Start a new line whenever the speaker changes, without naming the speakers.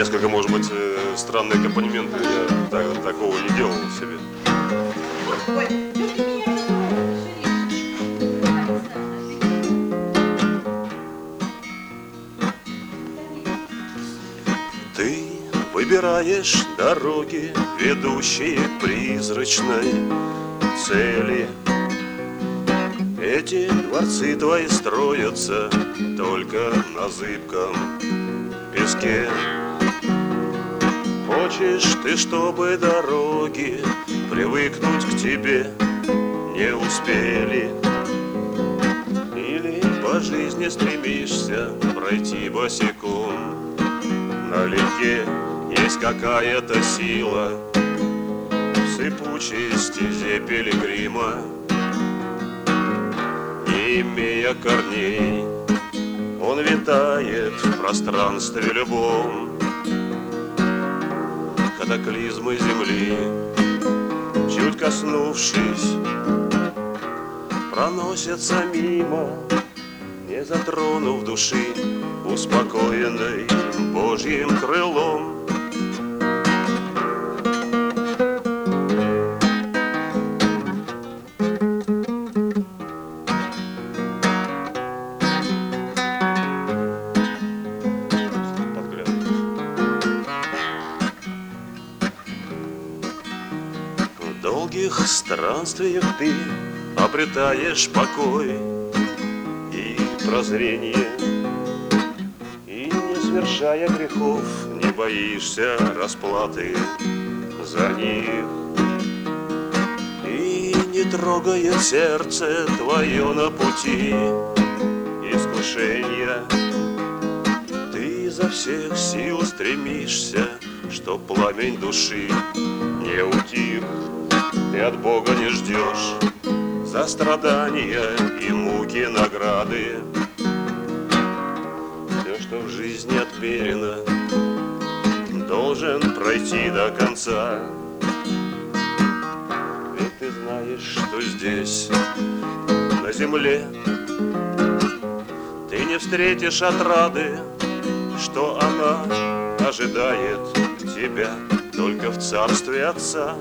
несколько, может быть, э, странные аккомпанементы. Я так- такого не делал себе. Ты выбираешь дороги, ведущие к призрачной цели. Эти дворцы твои строятся только на зыбком песке. Хочешь ты, чтобы дороги привыкнуть к тебе не успели? Или по жизни стремишься пройти босиком? Налегке есть какая-то сила В сыпучей стезе пилигрима Не имея корней Он витает в пространстве любом Катаклизмы земли Чуть коснувшись Проносятся мимо не затронув души, успокоенной Божьим крылом. Долгих странствиях ты обретаешь покой и прозрение. И не совершая грехов Не боишься расплаты за них. И не трогает сердце твое на пути искушения Ты изо всех сил стремишься Чтоб пламень души не утих От Бога не ждешь за страдания и муки награды. Все, что в жизни отмерено, должен пройти до конца. Ведь ты знаешь, что здесь, на земле, ты не встретишь отрады, что она ожидает тебя только в царстве Отца.